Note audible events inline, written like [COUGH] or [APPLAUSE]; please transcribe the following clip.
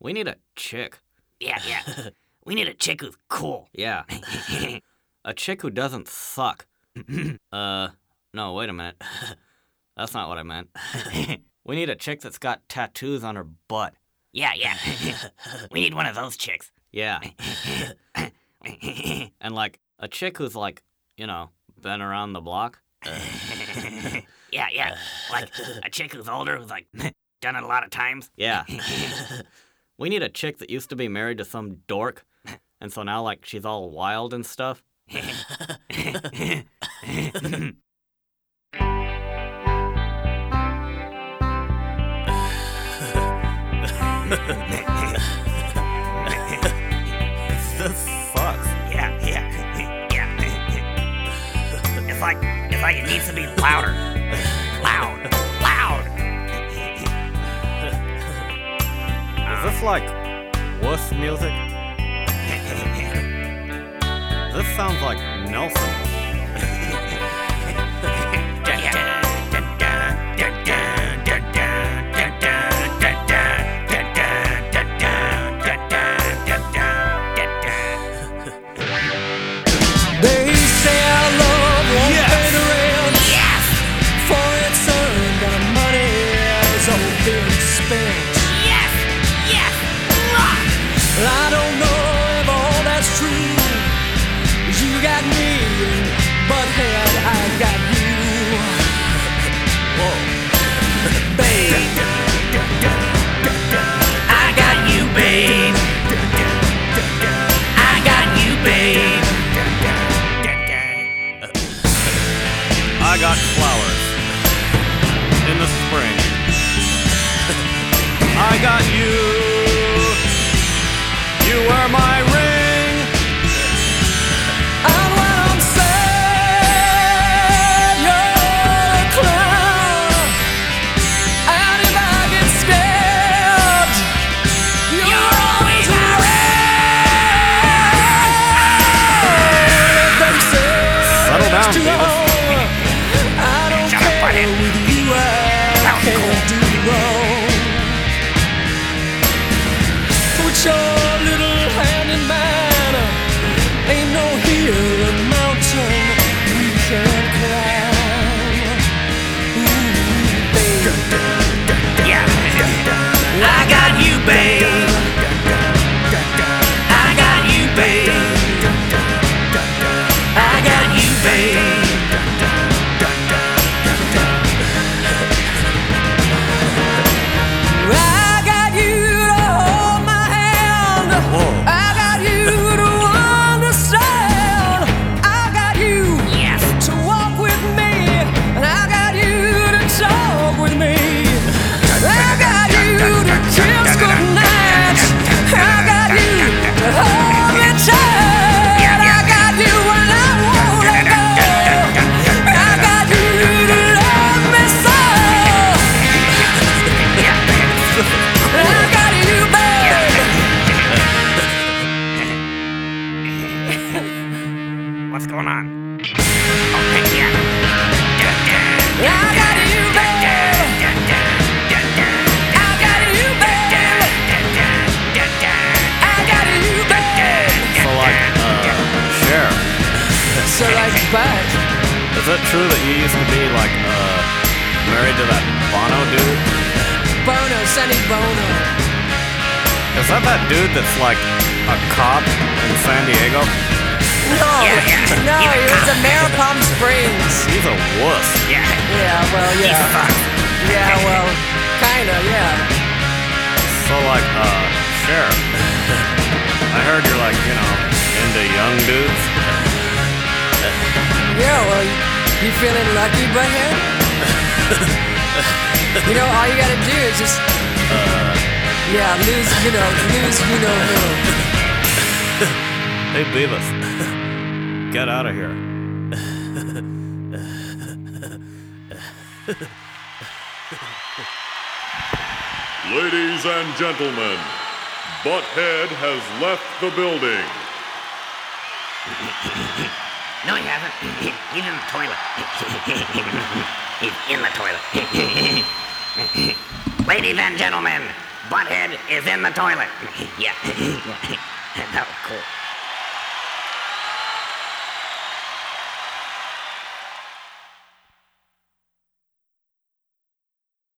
We need a chick. Yeah, yeah. [LAUGHS] we need a chick who's cool. Yeah. [LAUGHS] a chick who doesn't suck. [CLEARS THROAT] uh, no, wait a minute. [LAUGHS] That's not what I meant. we need a chick that's got tattoos on her butt. Yeah, yeah. we need one of those chicks. Yeah. and like a chick who's like, you know, been around the block. yeah, yeah. Like a chick who's older, who's like done it a lot of times. Yeah. We need a chick that used to be married to some dork, [LAUGHS] and so now like she's all wild and stuff. [LAUGHS] this sucks. Yeah, yeah, [LAUGHS] yeah. It's like it's like it needs to be louder. This like wuss music? This sounds like Nelson. They [LAUGHS] What's going on? Oh, heck yeah. I got you, babe. I got you, babe. I got you, babe. So like, uh, Cher, So like back. is it true that you used to be like, uh, married to that Bono dude? Bono, Sonny Bono. Is that that dude that's like a cop in San Diego? No, Yeah, yeah. no, he was a mayor of Palm Springs. He's a wuss. Yeah. Yeah, well, He yeah. sucks. Yeah, well, kinda, yeah. So like, uh, Cher, I heard you're like, you know, into young dudes. Yeah, well, you, you feeling lucky, butthead? you know, all you gotta do is just, yeah, lose, you know, lose, you know who. Hey Beavis, get out of here. Ladies and gentlemen, Butthead has left the building. No, he hasn't. He's in the toilet. He's in the toilet. Ladies and gentlemen, Butthead is in the toilet. yeah. [LAUGHS] that was cool.